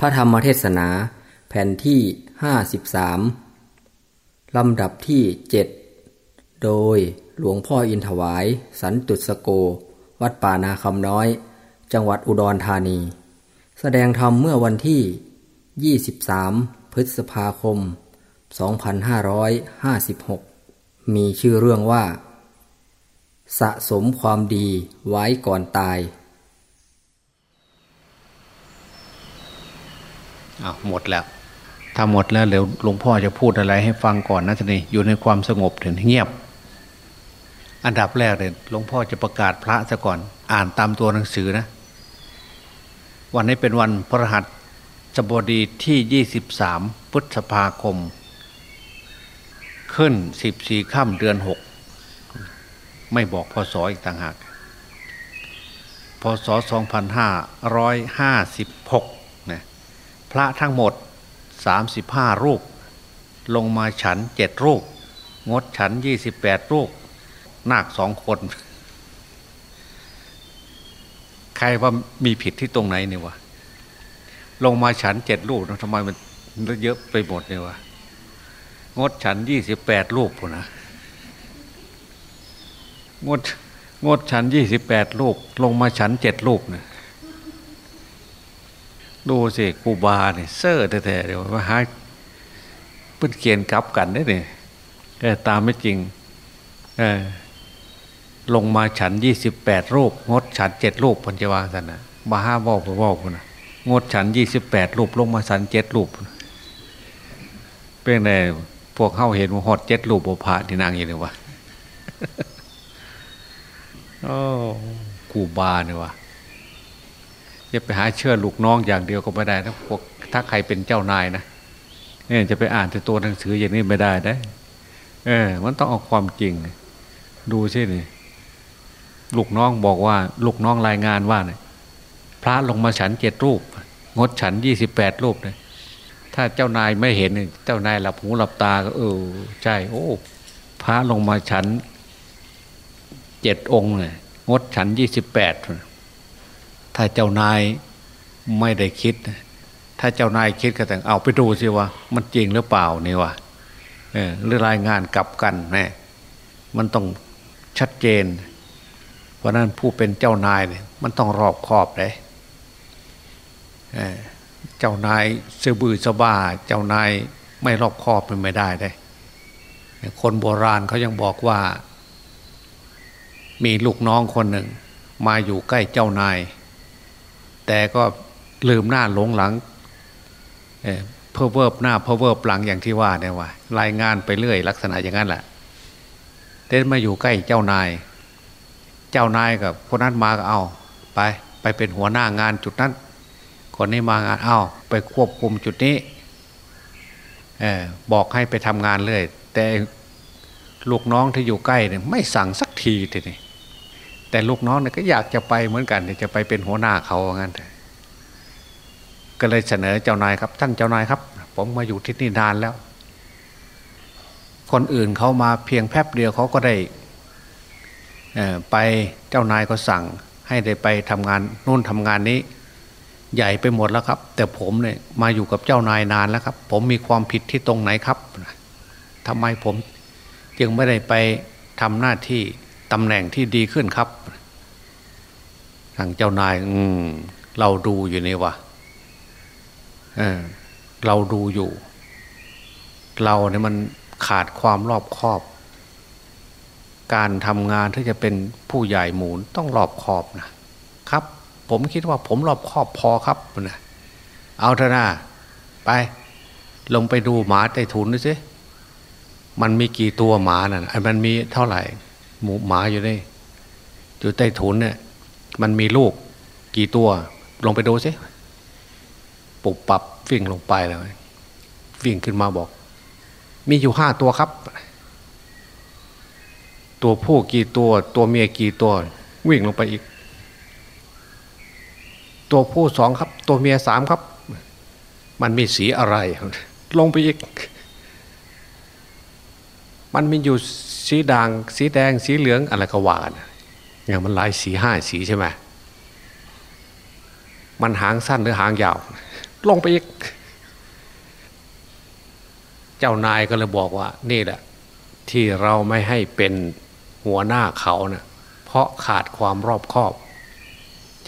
พระธรรมเทศนา แผ่นที่ 53 ลำดับที่ 7 โดยหลวงพ่ออินถวาย สันตุสโก วัดป่านาคำน้อย จังหวัดอุดรธานี แสดงธรรมเมื่อวันที่ 23 พฤษภาคม 2556 มีชื่อเรื่องว่า สะสมความดีไว้ก่อนตาย อาหมดแล้ว ถ้าหมดแล้วเดี๋ยวหลวงพ่อจะพูดอะไรให้ฟังก่อนนะท่านนี่อยู่ในความสงบถึงเงียบ อันดับแรกเลยหลวงพ่อจะประกาศพระซะก่อน อ่านตามตัวหนังสือนะ วันนี้เป็นวันพระหัสจบดีที่ยี่สิบสามพฤษภาคม ขึ้นสิบสี่ค่ำเดือนหกไม่บอกพศอีกต่างหากพศสอง พระทั้งหมดสามสิบห้ารูป ลงมาฉันเจ็ดรูป งดฉันยี่สิบแปดรูป นาคสองคน ใครว่ามีผิดที่ตรงไหนเนี่ยวะลงมาฉันเจ็ดรูปนะทำไมมันเยอะไปหมดเนี่ยวะงดฉันยี่สิบแปดรูปนะงดงดฉันยี่สิบแปดรูป ลงมาฉันเจ็ดรูปเนะ ดูสิกูบาเนี่ยเซอร์แท้ๆเดี๋ยวมาหาเพื่อนเขียนกลับกันได้เนี่ยตามไม่จริงลงมาฉันยี่สิบแปดรูป งดฉันเจ็ดรูปพันจวาสันนะมาห้าบอกบอกนะงดฉันยี่สิบแปดรูป ลงมาฉันเจ็ดรูปเป็นไงพวกเข้าเห็นว่าหดเจ็ดรูปโอภาที่นางอยู่เนี่ยวะโอ้กูบาเนี่ยวะ จะไปหาเชื่อลูกน้องอย่างเดียวก็ไม่ได้นะพวกถ้าใครเป็นเจ้านายนะเนี่ยจะไปอ่านแต่ตัวหนังสืออย่างนี้ไม่ได้นะเออ มันต้องเอาความจริง ดูสินี่ลูกน้องบอกว่า ลูกน้องรายงานว่าเนี่ยพระลงมาฉันเจ็ดรูป งดฉันยี่สิบแปดรูปเลยถ้าเจ้านายไม่เห็นเจ้านายหลับหูหลับตาก็เออใช่ โอ้ พระลงมาฉันเจ็ดองค์เลยงดฉันยี่สิบแปด ถ้าเจ้านายไม่ได้คิด ถ้าเจ้านายคิดก็แต่งเอาไปดูสิว่า มันจริงหรือเปล่านี่วะหรือรายงานกลับกันแน่มันต้องชัดเจน เพราะนั้นผู้เป็นเจ้านายเนี่ยมันต้องรอบคอบเลยเจ้านายเสือบือสบ้า เจ้านายไม่รอบคอบมันไม่ได้เลยคนโบราณเขายังบอกว่า มีลูกน้องคนหนึ่ง มาอยู่ใกล้เจ้านาย แต่ก็ลืมหน้าหลงหลังเพิ่มเวิบหน้าเพิ่มเวิบหลังอย่างที่ว่าเนี่ยว่ารายงานไปเรื่อย ลักษณะอย่างนั้นแหละเดินมาอยู่ใกล้เจ้านาย เจ้านายกับคนนั้นมาก็เอา ไปไปเป็นหัวหน้างานจุดนั้นคนนี้มางานเอาไปควบคุมจุดนี้อบอกให้ไปทำงานเลย แต่ลูกน้องที่อยู่ใกล้เนี่ยไม่สั่งสักทีทีนี้ แต่ลูกน้องเนี่ยก็อยากจะไปเหมือนกันจะไปเป็นหัวหน้าเขาว่างั้นก็เลยเสนอเจ้านายครับท่านเจ้านายครับ ผมมาอยู่ที่นี่นานแล้ว คนอื่นเขามาเพียงแป๊บเดียวเขาก็ได้ไปเจ้านายก็สั่ง ให้ได้ไปทำงานนู่นทำงานนี้ ใหญ่ไปหมดแล้วครับ แต่ผมเนี่ยมาอยู่กับเจ้านายนานแล้วครับ ผมมีความผิดที่ตรงไหนครับทำไมผมจึงไม่ได้ไปทำหน้าที่ ตำแหน่งที่ดีขึ้นครับ ทางเจ้านาย อืม เราดูอยู่นี่วะเออเราดูอยู่ เราเนี่ยมันขาดความรอบคอบ การทำงานที่จะเป็นผู้ใหญ่หมูนต้องรอบคอบนะครับ ผมคิดว่าผมรอบคอบพอครับนะเอาเถอะนะไป ลงไปดูหมาใต้ถุนดูสิมันมีกี่ตัวหมานะ่ะมันมีเท่าไหร่ หมูหมาอยู่นี่อยู่ใต้ถุนเนี่ย มันมีลูกกี่ตัวลงไปดูสิปุบปับวิ่งลงไปเลยวิ่งขึ้นมาบอก มีอยู่ห้าตัวครับ ตัวผู้กี่ตัว ตัวเมียกี่ตัว วิ่งลงไปอีก ตัวผู้สองครับ ตัวเมียสามครับ มันมีสีอะไร ลงไปอีก มันมีอยู่ สีด่าง สีแดง สีเหลืองอะไรก็ว่ากันอย่างมันหลายสีห้าสีใช่ไหมมันหางสั้นหรือหางยาวลลงไปอีก เจ้านายก็เลยบอกว่า นี่แหละ ที่เราไม่ให้เป็นหัวหน้าเขาเนะ่ะเพราะขาดความรอบคอบ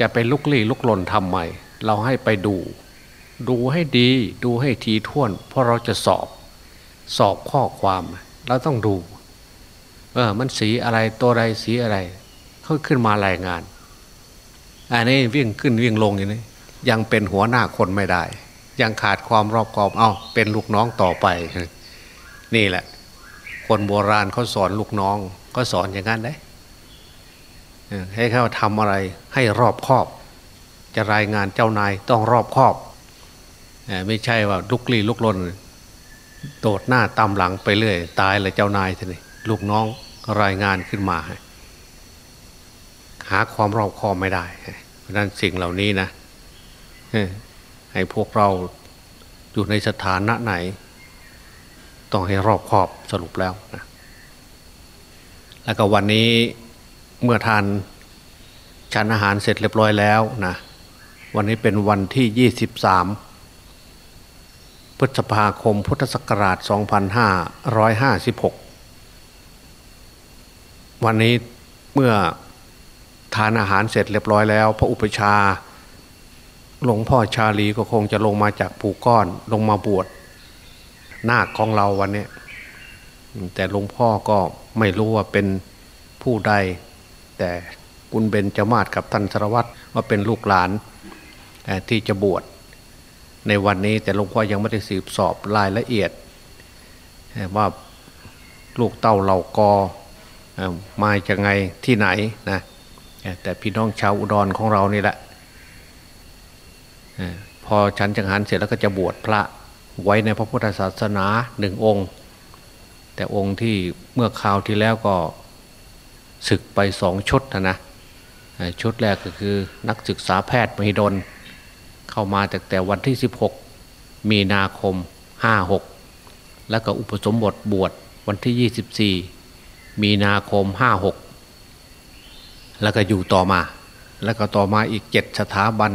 จะไปลุกลี้ลุกลนทำไมเราให้ไปดู ดูให้ดี ดูให้ทีท่วน เพราะเราจะสอบ สอบข้อความ เราต้องดู เออ มันสีอะไรตัวใดสีอะไรเขาขึ้นมารายงาน อันนี้วิ่งขึ้นวิ่งลงอย่างนี้ยังเป็นหัวหน้าคนไม่ได้ ยังขาดความรอบคอบเอาเป็นลูกน้องต่อไป นี่แหละ คนโบราณเขาสอนลูกน้องก็สอนอย่างนั้นได้ให้เขาทำอะไรให้รอบคอบ จะรายงานเจ้านายต้องรอบคอบไม่ใช่ว่าลุกลี้ลุกลนโดดหน้าตามหลังไปเรื่อย ตายเลยเจ้านายทีนี้ ลูกน้องรายงานขึ้นมา หาความรอบคอบไม่ได้ เพราะนั้นสิ่งเหล่านี้นะให้พวกเราอยู่ในสถานะไหน ต้องให้รอบคอบสรุปแล้วนะแล้วก็วันนี้เมื่อทานชันอาหารเสร็จเรียบร้อยแล้วนะวันนี้เป็นวันที่ 23 พฤษภาคมพุทธศักราช 2556 วันนี้เมื่อทานอาหารเสร็จเรียบร้อยแล้ว พระอุปชาหลวงพ่อชาลีก็คงจะลงมาจากภูก้อนลงมาบวชนาคของเราวันนี้แต่หลวงพ่อก็ไม่รู้ว่าเป็นผู้ใด แต่คุณเบนจมาศกับท่านสารวัตรว่าเป็นลูกหลานที่จะบวชในวันนี้แต่หลวงพ่อยังไม่ได้สืบสอบรายละเอียดว่าลูกเต้าเหล่ากอ มาจากไงที่ไหนนะแต่พี่น้องชาวอุดรของเรานี่แหละพอฉันจังหันเสร็จแล้วก็จะบวชพระไว้ในพระพุทธศาสนาหนึ่งองค์ แต่องค์ที่เมื่อคราวที่แล้วก็ศึกไปสองชุดนะนะชุดแรกก็คือนักศึกษาแพทย์มหิดล เข้ามาแต่แต่วันที่ 16 มีนาคม 56 แล้วก็อุปสมบทบวชวันที่ 24 มีนาคม56แล้วก็อยู่ต่อมา แล้วก็ต่อมาอีกเจ็ดสถาบัน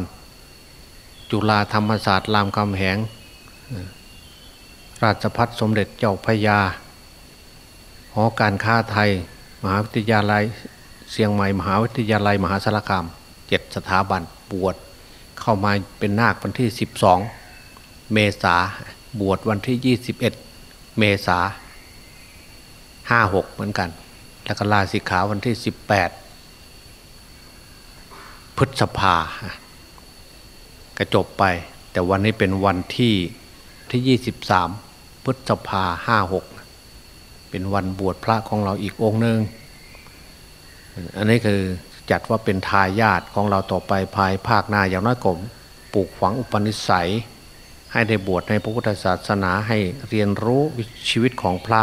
จุฬาธรรมศาสตร์รามคำแหง ราชพัฒสมเด็จเจ้าพยา หอการค้าไทย มหาวิทยาลัยเชียงใหม่ มหาวิทยาลัย มหาสารคามเจ็ดสถาบันบวชเข้ามาเป็นนาควันที่ 12 เมษาบวชวันที่ 21 เมษา ห้าหกเหมือนกัน แล้วก็ลาสิกขาวันที่18พฤษภาก็จบไป แต่วันนี้เป็นวันที่ที่23พฤษภาห้าหกเป็นวันบวชพระของเราอีกองค์หนึ่งอันนี้คือจัดว่าเป็นทายาทของเราต่อไปภายภาคหน้าอย่างน้อยกลมปลูกฝังอุปนิสัย ให้ได้บวชในพระพุทธศาสนาให้เรียนรู้ชีวิตของพระ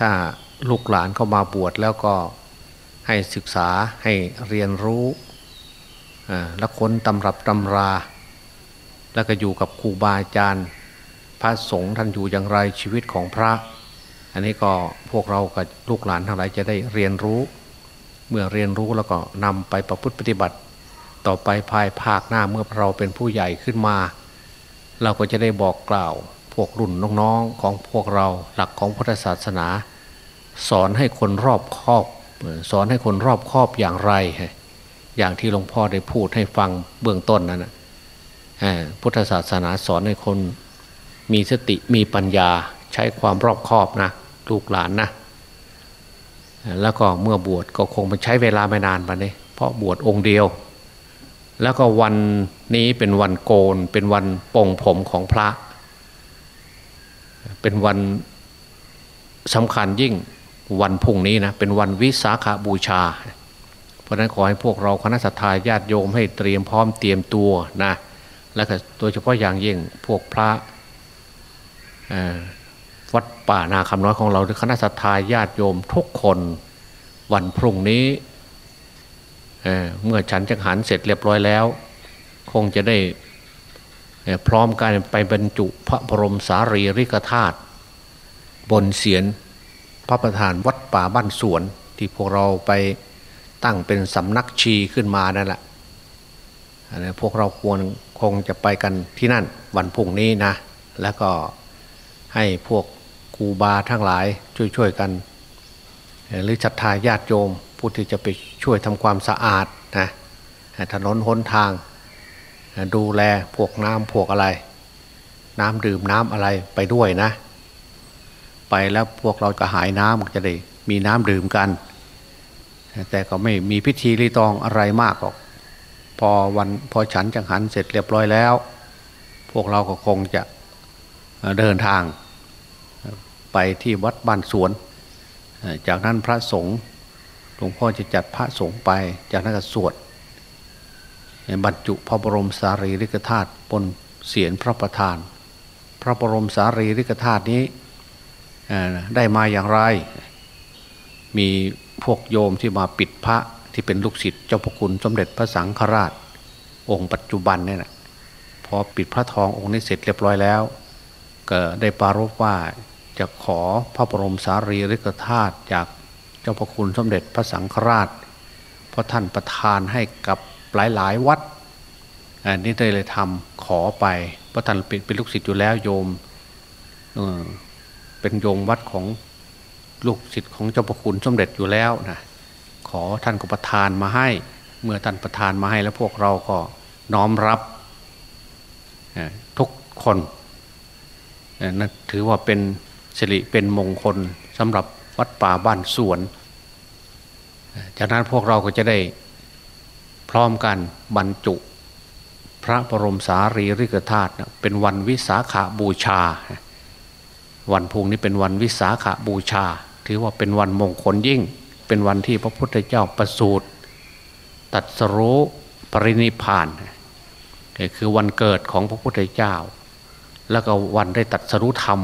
ถ้าลูกหลานเข้ามาบวชแล้วก็ให้ศึกษาให้เรียนรู้แล้วค้นตำรับตำรา แล้วก็อยู่กับครูบาอาจารย์ พระสงฆ์ท่านอยู่อย่างไรชีวิตของพระ อันนี้ก็พวกเรากับลูกหลานทั้งหลายจะได้เรียนรู้ เมื่อเรียนรู้แล้วก็นำไปประพฤติปฏิบัติ ต่อไปภายภาคหน้าเมื่อเราเป็นผู้ใหญ่ขึ้นมา เราก็จะได้บอกกล่าว วกรุ่นน้องๆของพวกเราหลักของพุทธศาสนา สอนให้คนรอบคอบ สอนให้คนรอบคอบอย่างไร อย่างที่หลวงพ่อได้พูดให้ฟังเบื้องต้นนั้นพุทธศาสนาสอนให้คนมีสติมีปัญญาใช้ความรอบคอบนะลูกหลานนะแล้วก็เมื่อบวชก็คงมันใช้เวลาไม่นานไปนี่เพราะบวชองค์เดียว แล้วก็วันนี้เป็นวันโกนเป็นวันปองผมของพระ เป็นวันสำคัญยิ่งวันพุ่งนี้นะเป็นวันวิสาขาบูชา เพราะนั้นขอให้พวกเราคณะสัตยาญาติโยมให้เตรียมพร้อมเตรียมตัวนะและก็โดยเฉพาะอย่างยิ่งพวกพระวัดป่านาคำน้อยของเราหรือคณะสัตยาญาติโยมทุกคนวันพรุ่งนี้เเมื่อฉันจังหันเสร็จเรียบร้อยแล้ว คงจะได้ พร้อมกันไปบรรจุพระบรมสารีริกธาตุบนเสียนพระประธานวัดป่าบ้านสวน ที่พวกเราไปตั้งเป็นสำนักชีขึ้นมานั่นแหละพวกเราควรคงจะไปกันที่นั่นวันพุ่งนี้นะ แล้วก็ให้พวกครูบาทั้งหลายช่วยๆกัน หรือศรัทธาญาติโยมผู้ที่จะไปช่วยทำความสะอาดนะถนนหนทาง ดูแลพวกน้ำพวกอะไร น้ำดื่มน้ำอะไรไปด้วยนะ ไปแล้วพวกเราก็หายน้ำจะได้มีน้ำดื่มกัน แต่ก็ไม่มีพิธีรีตองอะไรมากหรอก พอวันพอฉันจังหันเสร็จเรียบร้อยแล้ว พวกเราก็คงจะเดินทาง ไปที่วัดบ้านสวน จากนั้นพระสงฆ์หลวงพ่อจะจัดพระสงฆ์ไป จากนั้นก็สวด บรรจุพระบรมสารีริกธาตุบนเสียนพระประธาน พระบรมสารีริกธาตุนี้ได้มาอย่างไร มีพวกโยมที่มาปิดพระที่เป็นลูกศิษย์เจ้าพระคุณสมเด็จพระสังฆราช องค์ปัจจุบันเนี่ยนะพอปิดพระทององค์นี้เสร็จเรียบร้อยแล้ว ก็ได้ปารภว่าจะขอพระบรมสารีริกธาตุจากเจ้าพระคุณสมเด็จพระสังฆราช เพราะท่านประทานให้กับ หลายๆวัดอันนี้เลยทำขอไปเพราะท่านเป็นลูกศิษย์อยู่แล้วโยมเเป็นโยมวัดของลูกศิษย์ของเจ้าพระคุณสมเด็จอยู่แล้วนะขอท่านก็ประทานมาให้ เมื่อท่านประทานมาให้แล้วพวกเราก็น้อมรับทุกคนนั่นถือว่าเป็นสิริเป็นมงคลสำหรับวัดป่าบ้านสวน จากนั้นพวกเราก็จะได้ พร้อมกันบรรจุ พระบรมสารีริกธาตุเป็นวันวิสาขาบูชา วันพุ่งนี้เป็นวันวิสาขาบูชา ถือว่าเป็นวันมงคลยิ่ง เป็นวันที่พระพุทธเจ้าประสูติตัดสรู้ปรินิพานคือวันเกิดของพระพุทธเจ้า แล้วก็วันได้ตัดสรู้ธรรม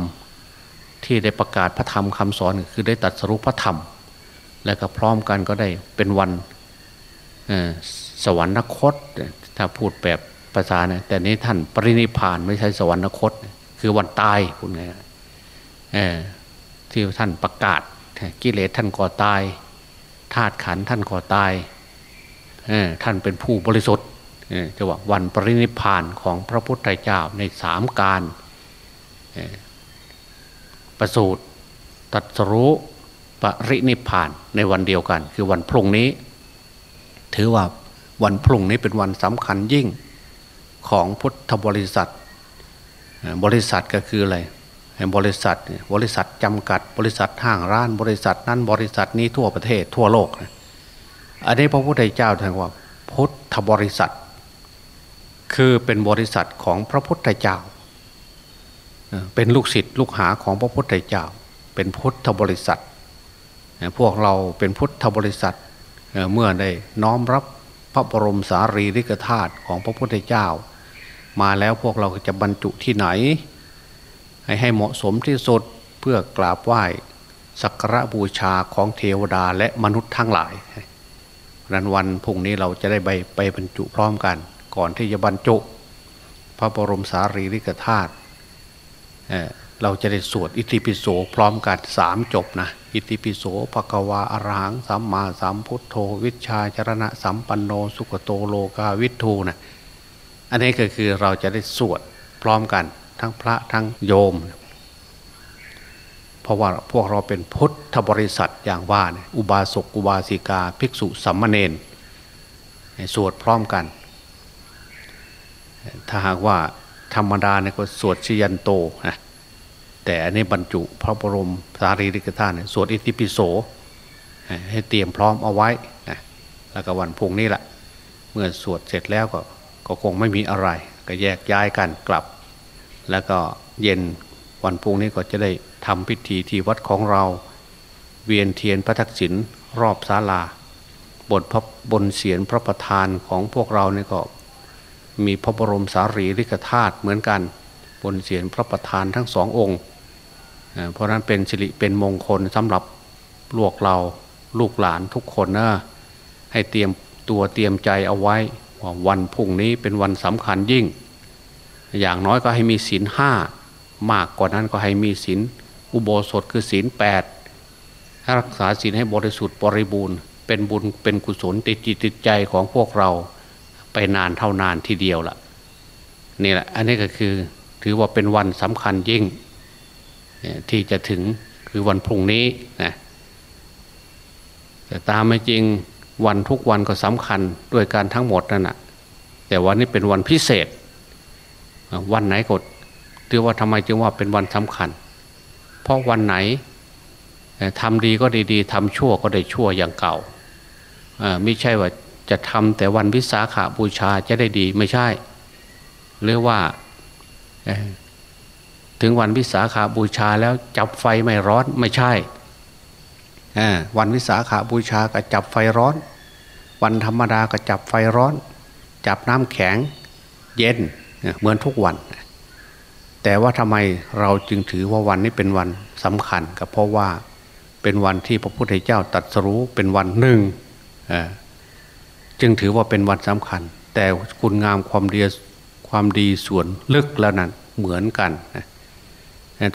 ที่ได้ประกาศพระธรรมคำสอนคือได้ตัดสรุปพระธรรม และก็พร้อมกันก็ได้เป็นวัน สวรรคต ถ้าพูดแบบภาษาเนี่ยแต่นี้ท่านปรินิพานไม่ใช่สวรรคต คือวันตายพูดไงที่ท่านประกาศกิเลสท่านก่อตายธาตุขันท่านก่อตายท่านเป็นผู้บริสุทธิ์จะว่าวันปรินิพานของพระพุทธเจ้าในสามการประสูตรตัดสรู้ปรินิพานในวันเดียวกัน คือวันพรุ่งนี้ ถือว่า วันพรุ่งนี้เป็นวันสำคัญยิ่งของพุทธบริษัท บริษัทก็คืออะไร บริษัท บริษัทจำกัด บริษัทห้างร้าน บริษัทนั้นบริษัทนี้ทั่วประเทศทั่วโลก อันนี้พระพุทธเจ้าท่านว่า พุทธบริษัท คือเป็นบริษัทของพระพุทธเจ้า เป็นลูกศิษย์ลูกหาของพระพุทธเจ้า เป็นพุทธบริษัท พวกเราเป็นพุทธบริษัทเมื่อได้น้อมรับ พระบรมสารีริกธาตุของพระพุทธเจ้า มาแล้วพวกเราจะบรรจุที่ไหน ให้ให้เหมาะสมที่สุดเพื่อกราบไหว้สักการะบูชาของเทวดาและมนุษย์ทั้งหลายนั้นวันพุ่งนี้เราจะได้ไปไปบรรจุพร้อมกัน ก่อนที่จะบรรจุ พระบรมสารีริกธาตุเราจะได้สวดอิติปิโสพร้อมกันสามจบนะ อิติปิโสภควาอรหังสัมมาสัมพุทโธ วิชาจรณะสัมปันโนสุขโตโลกาวิทูนะอันนี้ก็คือเราจะได้สวดพร้อมกัน ทั้งพระทั้งโยม เพราะว่าพวกเราเป็นพุทธบริษัทอย่างว่านี่ยอุบาสกอุบาสิกา ภิกษุสัมมาเนนสวดพร้อมกัน ถ้าหากว่าธรรมดาเนี่ยก็สวดชยันโตนะ แต่อันนี้บรรจุพระบรมสารีริกธาตุสวดอิติปิโสให้เตรียมพร้อมเอาไว้นะแล้วก็วันพุ่งนี้แหละ เมื่อสวดเสร็จแล้วก็ก็คงไม่มีอะไร ก็แยกย้ายกันกลับ แล้วก็เย็นวันพุ่งนี้ก็จะได้ทำพิธีที่วัดของเรา เวียนเทียนพระทักษิณรอบศาลา บนพระบนเสียนพระประธานของพวกเราเนี่ยก็มีพระบรมสารีริกธาตุเหมือนกัน บนเสียนพระประธานทั้งสององค์ เพราะนั้นเป็นสิริเป็นมงคลสำหรับลวกเราลูกหลานทุกคนนะให้เตรียมตัวเตรียมใจเอาไว้ว่าวันพุ่งนี้เป็นวันสำคัญยิ่ง อย่างน้อยก็ให้มีศีลห้ามากกว่านั้นก็ให้มีศีลอุโบสถคือศีลแปดรักษาศีลให้บริสุทธิ์บริบูรณ์เป็นบุญเป็นกุศลติดจิตติดใจของพวกเราไปนานเท่านานทีเดียวละ่ะนี่แหละ อันนี้ก็คือถือว่าเป็นวันสำคัญยิ่ง ที่จะถึงคือวันพรุ่งนี้นะแต่ตามไม่จริงวันทุกวันก็สำคัญด้วยการทั้งหมดนั่นแหะแต่วันนี้เป็นวันพิเศษ วันไหนกดถือว่าทำไมจึงว่าเป็นวันสำคัญ เพราะวันไหนทำดีก็ดีๆทำชั่วก็ได้ชั่วอย่างเก่าไม่ใช่ว่าจะทำแต่วันวิสาขาบูชาจะได้ดีไม่ใช่ หรือว่า ถึงวันวิสาขาบูชาแล้วจับไฟไม่ร้อนไม่ใช่วันวิสาขาบูชาก็จับไฟร้อน วันธรรมดาก็จับไฟร้อน จับน้ำแข็งเย็นเหมือนทุกวัน แต่ว่าทำไมเราจึงถือว่าวันนี้เป็นวันสำคัญก็เพราะว่าเป็นวันที่พระพุทธเจ้าตรัสรู้เป็นวันหนึ่งจึงถือว่าเป็นวันสำคัญ แต่คุณงามความดีความดีส่วนลึกแล้วนั้นเหมือนกัน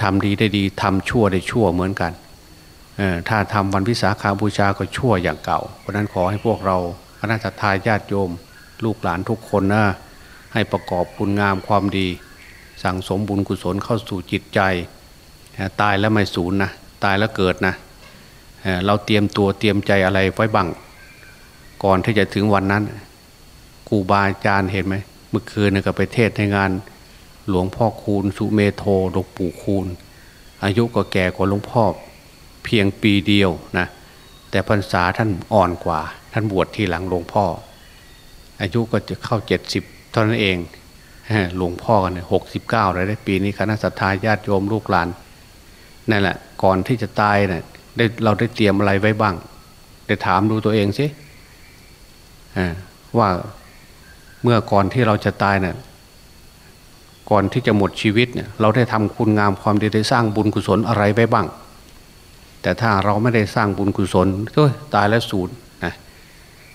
ทำดีได้ดีทำชั่วได้ชั่วเหมือนกันถ้าทำวันวิสาขาบูชาก็ชั่วอย่างเก่า เพราะนั้นขอให้พวกเราคณะทาญาติโยม ลูกหลานทุกคนนะให้ประกอบคุณงามความดี สั่งสมบุญกุศลเข้าสู่จิตใจ ตายแล้วไม่สูญนะตายแล้วเกิดนะเราเตรียมตัวเตรียมใจอะไรไว้บ้างก่อนที่จะถึงวันนั้นครูบาอาจารย์เห็นไหมเมื่อคืนกับไปเทศในงาน หลวงพ่อคูณ สุเมโทหลวงปู่คูณ อายุก็แก่กว่าหลวงพ่อเพียงปีเดียวนะแต่พรรษาท่านอ่อนกว่า ท่านบวชทีหลังหลวงพ่อ อายุก็จะเข้าเจ็ดสิบเท่านั้นเองหลวงพ่อกันหกสิบเก้าเลยได้ปีนี้คณะสัตยาญาติโยมลูกหลานนั่นแหละก่อนที่จะตายเนะ่ยได้เราได้เตรียมอะไรไว้บ้างได้ถามดูตัวเองสิว่าเมื่อก่อนที่เราจะตายเนะ่ย ก่อนที่จะหมดชีวิตเนี่ยเราได้ทำคุณงามความดีได้สร้างบุญกุศลอะไรไว้บ้าง แต่ถ้าเราไม่ได้สร้างบุญกุศลก็ตายแล้วศูนย์นะ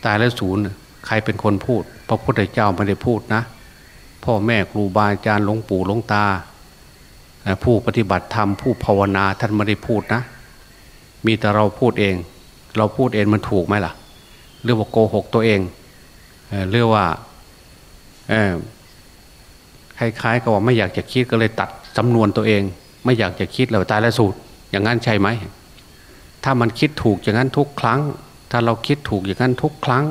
ตายแล้วศูนย์ใครเป็นคนพูด พระพุทธเจ้าไม่ได้พูดนะ พ่อแม่ครูบาอาจารย์หลวงปู่หลวงตา ผู้ปฏิบัติธรรมผู้ภาวนาท่านไม่ได้พูดนะ มีแต่เราพูดเอง เราพูดเองมันถูกไหมล่ะหรือว่าโกหกตัวเองเรียกว่า คล้ายๆกับว่าไม่อยากจะคิดก็เลยตัดจำนวนตัวเอง ไม่อยากจะคิดเราตายแล้วสูตรอย่างนั้นใช่ไหมถ้ามันคิดถูกอย่างนั้นทุกครั้ง ถ้าเราคิดถูกอย่างนั้นทุกครั้ง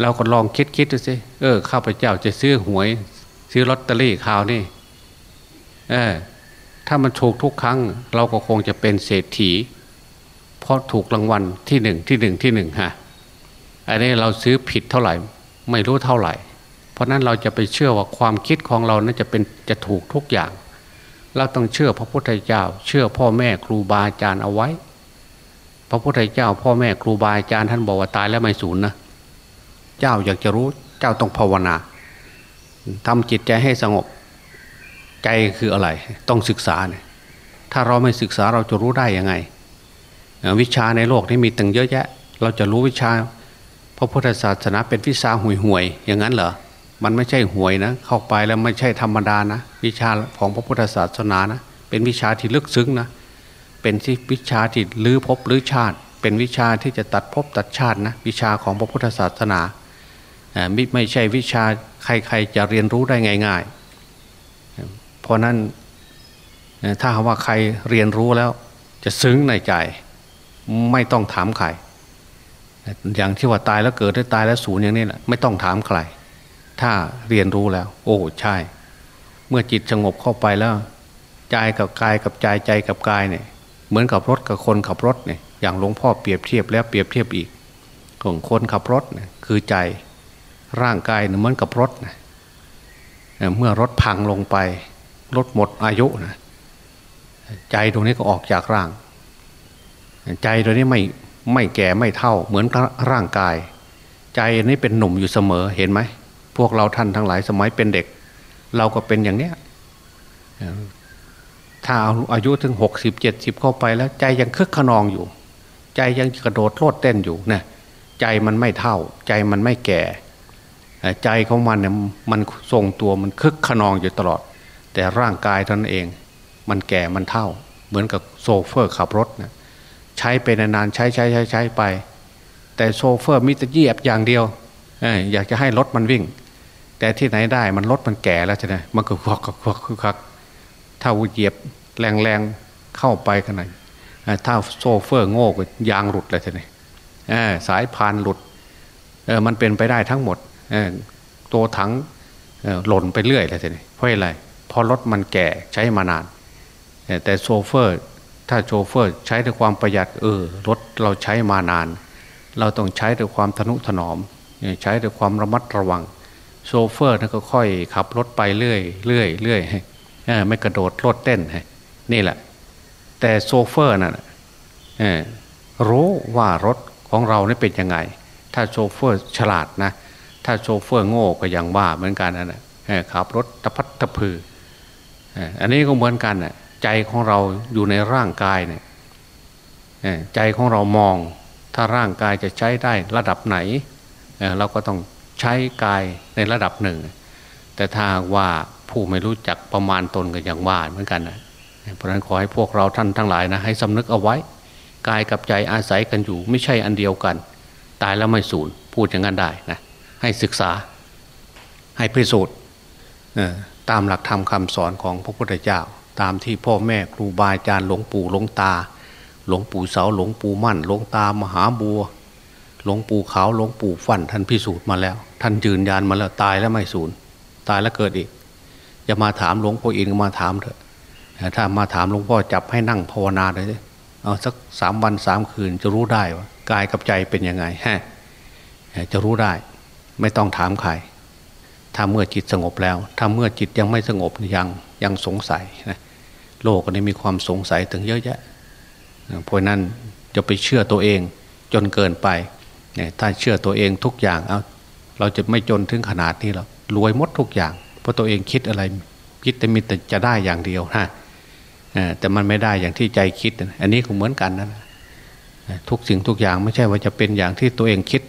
เราก็ลองคิดคิดดูสิเออข้าพเจ้าจะซื้อหวย ซื้อลอตเตอรี่ข่าวนี่เออถ้ามันถูกทุกครั้ง เราก็คงจะเป็นเศรษฐีเพราะถูกรางวัลที่หนึ่งที่หนึ่งที่หนึ่งฮะอันนี้เราซื้อผิดเท่าไหร่ ไม่รู้เท่าไหร่ เพราะนั้นเราจะไปเชื่อว่าความคิดของเรานั้นจะเป็นจะถูกทุกอย่าง เราต้องเชื่อพระพุทธเจ้า เชื่อพ่อแม่ครูบาอาจารย์เอาไว้ พระพุทธเจ้า พ่อแม่ครูบาอาจารย์ท่านบอกว่าตายแล้วไม่สูญนะเจ้าอยากจะรู้เจ้าต้องภาวนาทำจิตใจให้สงบใจคืออะไร ต้องศึกษาเนี่ยถ้าเราไม่ศึกษาเราจะรู้ได้ยังไง วิชาในโลกนี้มีตั้งเยอะแยะ เราจะรู้วิชาพระพุทธศาสนาเป็นวิชาห่วยห่วยอย่างนั้นเหรอ มันไม่ใช่หวยนะ เข้าไปแล้วไม่ใช่ธรรมดานะ วิชาของพระพุทธศาสนานะ เป็นวิชาที่ลึกซึ้งนะ เป็นที่วิชาที่ลื้อภพลื้อชาติ เป็นวิชาที่จะตัดภพตัดชาตินะ วิชาของพระพุทธศาสนาไม่ไม่ใช่วิชาใครๆจะเรียนรู้ได้ง่ายๆ เพราะนั้นถ้าว่าใครเรียนรู้แล้วจะซึ้งในใจ ไม่ต้องถามใครอย่างที่ว่าตายแล้วเกิดได้ตายแล้วสูญอย่างนี้แหละไม่ต้องถามใคร ถ้าเรียนรู้แล้ว โอ้ใช่ เมื่อจิตสงบเข้าไปแล้วใจกับกายกับใจใจกับกายเนี่ย เหมือนกับรถกับคนขับรถเนี่ยอย่างหลวงพ่อเปรียบเทียบแล้วเปรียบเทียบอีก ของคนขับรถเนี่ยคือใจร่างกายเนี่ยเหมือนกับรถนะเมื่อรถพังลงไป รถหมดอายุนะใจตรงนี้ก็ออกจากร่าง ใจตัวนี้ไม่ไม่แก่ไม่เท่า เหมือนร่างกาย ใจนี้เป็นหนุ่มอยู่เสมอเห็นไหม พวกเราท่านทั้งหลายสมัยเป็นเด็ก เราก็เป็นอย่างเนี้ยถ้าอายุถึงหกสิบเจ็ดสิบเข้าไปแล้วใจยังคึกขนองอยู่ ใจยังกระโดดโลดเต้นอยู่เนี่ยใจมันไม่เท่า ใจมันไม่แก่ ใจของมันเนี่ยมันทรงตัวมันคึกคะนองอยู่ตลอด แต่ร่างกายท่านเอง มันแก่มันเฒ่า เหมือนกับโชเฟอร์ขับรถนะใช้ไปนานๆใช้ใช้ใช้ใช้ไป แต่โชเฟอร์มีแต่เหยียบอย่างเดียวอยากจะให้รถมันวิ่ง แต่ที่ไหนได้มันรถมันแก่แล้วใช่ไหมมันก็ควักควักควักถ้าเหยียบแรงๆเข้าไปขนาดถ้าโซเฟอร์โง่ก็ยางหลุดเลยใช่ไหมสายพานหลุดมันเป็นไปได้ทั้งหมดตัวถังหล่นไปเรื่อยเลยใช่ไหมเพราะอะไรเพราะรถมันแก่ใช้มานาน แต่โซเฟอร์ถ้าโชเฟอร์ใช้ด้วยความประหยัดเออรถเราใช้มานาน เราต้องใช้ด้วยความทนุถนอม ใช้ด้วยความระมัดระวัง โชเฟอร์นั่นก็ค่อยขับรถไปเรื่อยเรื่อยเรื่อยไม่กระโดดรถเต้นนี่แหละ แต่โชเฟอร์น่ะรู้ว่ารถของเรานี่เป็นยังไง ถ้าโชเฟอร์ฉลาดนะ ถ้าโชเฟอร์โง่ก็ยังว่าเหมือนกันนะขับรถตะพัดตะพืออันนี้ก็เหมือนกันน่ะใจของเราอยู่ในร่างกายเนี่ยใจของเรามอง ถ้าร่างกายจะใช้ได้ระดับไหน เราก็ต้อง ใช้กายในระดับหนึ่ง แต่ถ้าว่าผู้ไม่รู้จักประมาณตนก็อย่างว่าเหมือนกันนะเพราะฉะนั้นขอให้พวกเราท่านทั้งหลายนะให้สำนึกเอาไว้ กายกับใจอาศัยกันอยู่ ไม่ใช่อันเดียวกัน ตายแล้วไม่สูญพูดอย่างนั้นได้นะให้ศึกษาให้พิสูจน์ตามหลักธรรมคาสอนของพระพุทธเจ้า ตามที่พ่อแม่ครูบาอาจารย์หลวงปู่หลวงตา หลวงปู่เสาหลวงปู่มั่นหลวงตามหาบัว หลวงปู่ขาวหลวงปู่ฟันท่านพิสูจน์มาแล้ว ท่านยืนยันมาแล้วตายแล้วไม่สูญตายแล้วเกิดอีกจะมาถามหลวงพ่ออินก็มาถามเถอะถ้ามาถามหลวงพ่อจับให้นั่งภาวนาเลยเอาสักสามวันสามคืนจะรู้ได้ว่ากายกับใจเป็นยังไงฮะจะรู้ได้ ไม่ต้องถามใครถ้าเมื่อจิตสงบแล้ว ถ้าเมื่อจิตยังไม่สงบยังยังสงสัยนะโลกนี้มีความสงสัยถึงเยอะแยะเพราะนั้นจะไปเชื่อตัวเองจนเกินไปถ้าเชื่อตัวเองทุกอย่างเอา เราจะไม่จนถึงขนาดนี้หรอกรวยมดทุกอย่าง เพราะตัวเองคิดอะไรคิดแต่มีแต่จะได้อย่างเดียวนะแต่มันไม่ได้อย่างที่ใจคิด อันนี้ก็เหมือนกันนะทุกสิ่งทุกอย่างไม่ใช่ว่าจะเป็นอย่างที่ตัวเองคิด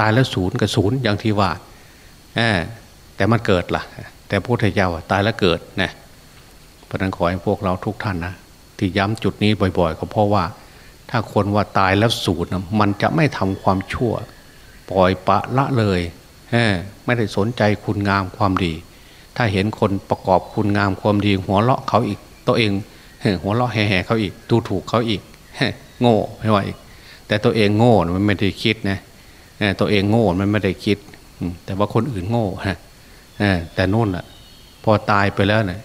ตายแล้วศูนย์กับศูนย์อย่างที่ว่าแต่มันเกิดละ่ะ แต่พระพุทธเจ้าตายแล้วเกิดนะราะนั้นขอให้พวกเราทุกท่านนะที่ย้ำจุดนี้บ่อยๆ ก็เพราะว่า ถ้าคนว่าตายแล้วสูญนะมันจะไม่ทำความชั่ว ปล่อยปะละเลย ไม่ได้สนใจคุณงามความดี ถ้าเห็นคนประกอบคุณงามความดี หัวเราะเขาอีก ตัวเองหัวเราะแห่ๆเขาอีกดูถูกเขาอีกโง่ไม่ไหวอีกแต่ตัวเองโง่มันไม่ได้คิดนะตัวเองโง่มันไม่ได้คิดแต่ว่าคนอื่นโง่ฮะแต่นู่นอะพอตายไปแล้วเนี่ย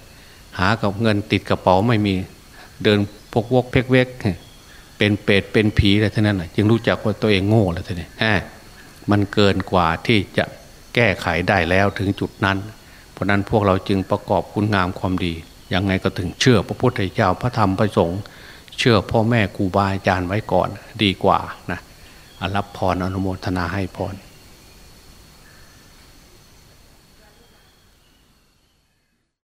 หากับเงินติดกระเป๋าไม่มีเดินพกวกเพกเวกเป็นเปรตเป็นผีอะไรท่านั้นจึงรู้จักว่าตัวเองโง่แล้วท่านี้มันเกินกว่าที่จะ แก้ไขได้แล้วถึงจุดนั้น เพราะนั้นพวกเราจึงประกอบคุณงามความดี ยังไงก็ถึงเชื่อพระพุทธเจ้าพระธรรมพระสงฆ์เชื่อพ่อแม่ครูบาอาจารย์ไว้ก่อนดีกว่านะรับพรอนุโมทนาให้พร